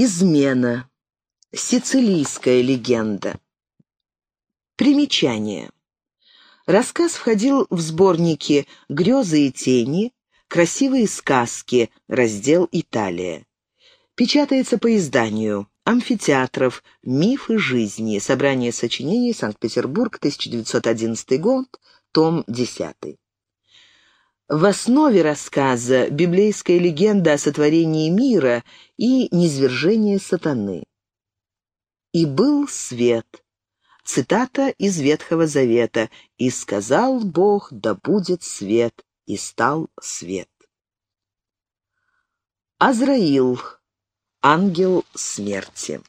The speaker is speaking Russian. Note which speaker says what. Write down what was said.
Speaker 1: Измена. Сицилийская легенда. Примечание. Рассказ входил в сборники «Грезы и тени», «Красивые сказки», раздел «Италия». Печатается по изданию «Амфитеатров. Мифы жизни». Собрание сочинений. Санкт-Петербург, 1911 год. Том 10. В основе рассказа библейская легенда о сотворении мира и низвержении сатаны. «И был свет». Цитата из Ветхого Завета. «И сказал Бог, да будет свет, и стал свет». Азраил. Ангел смерти.